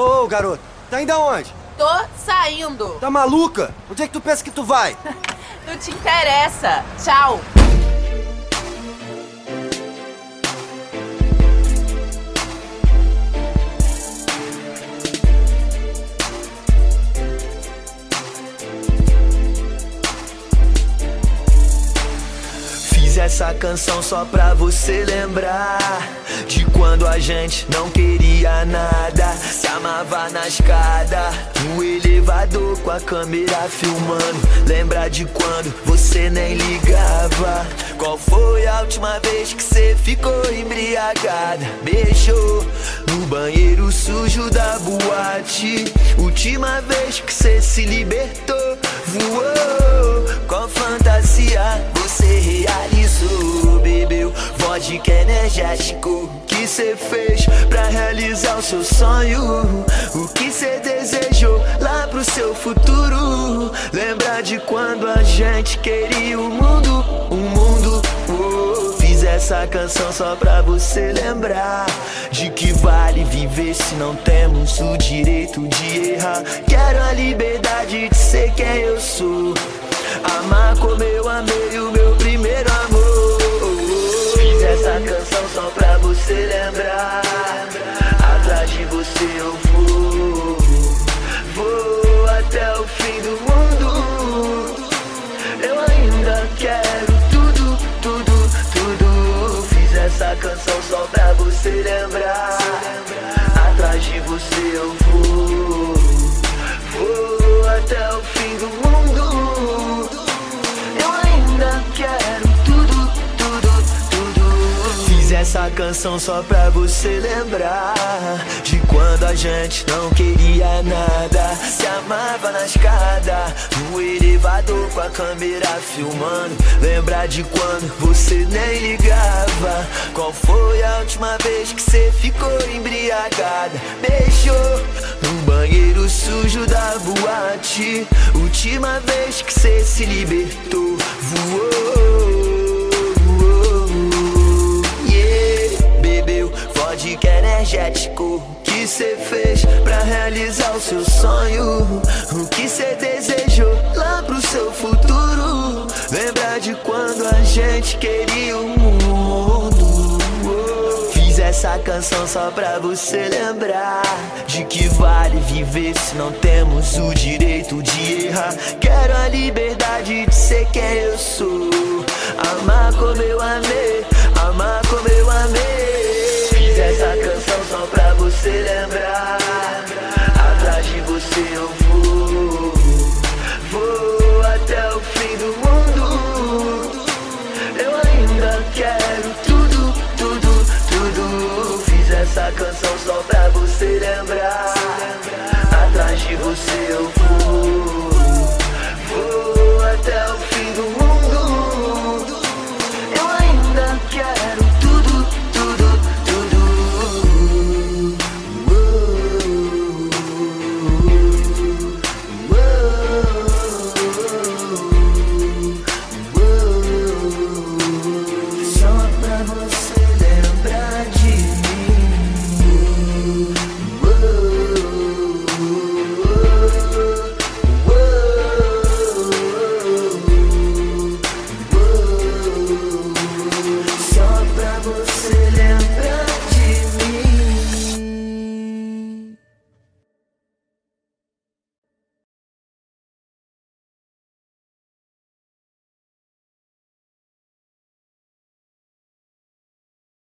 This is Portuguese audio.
Ô, garoto, tá indo aonde? Tô saindo. Tá maluca? Onde é que tu pensa que tu vai? Não te interessa. Tchau. Fiz essa canção só pra você lembrar De quando a gente não queria nada amava na escada No elevador com a câmera filmando. Lembra de quando você nem ligava? Qual foi a última vez que você ficou embriagada? Beijou no banheiro sujo da boate. Última vez que você se libertou Voou. Com fantasia Você realizou Vodka energético que cê fez pra realizar o seu sonho? O que cê desejou lá pro seu futuro? Lembra de quando a gente queria o mundo, o mundo? Oh, fiz essa canção só pra você lembrar de que vale viver se não temos o direito de errar. Eu vou. Vou até o fim do mundo. Eu ainda quero tudo, tudo, tudo. Fiz essa canção só pra você lembrar. Atrás de você eu vou. Vou até o fim do mundo. Essa canção só pra você lembrar de quando a gente não queria nada. Se amava na escada, no elevador com a câmera filmando. Lembrar de quando você nem ligava. Qual foi a última vez que você ficou embriagada? Beijou no banheiro sujo da boate. Última vez que você se libertou, voou. Energético que cê fez pra realizar o seu sonho? O que cê desejou lá pro seu futuro? Lembra de quando a gente queria o mundo? Fiz essa canção só pra você lembrar de que vale viver se não temos o direito de errar. Quero a liberdade de ser quem eu sou. Eu vou. Vou até o fim do mundo. Eu ainda quero tudo, tudo, tudo. Fiz essa canção só pra você lembrar. Atrás de você eu vou. love.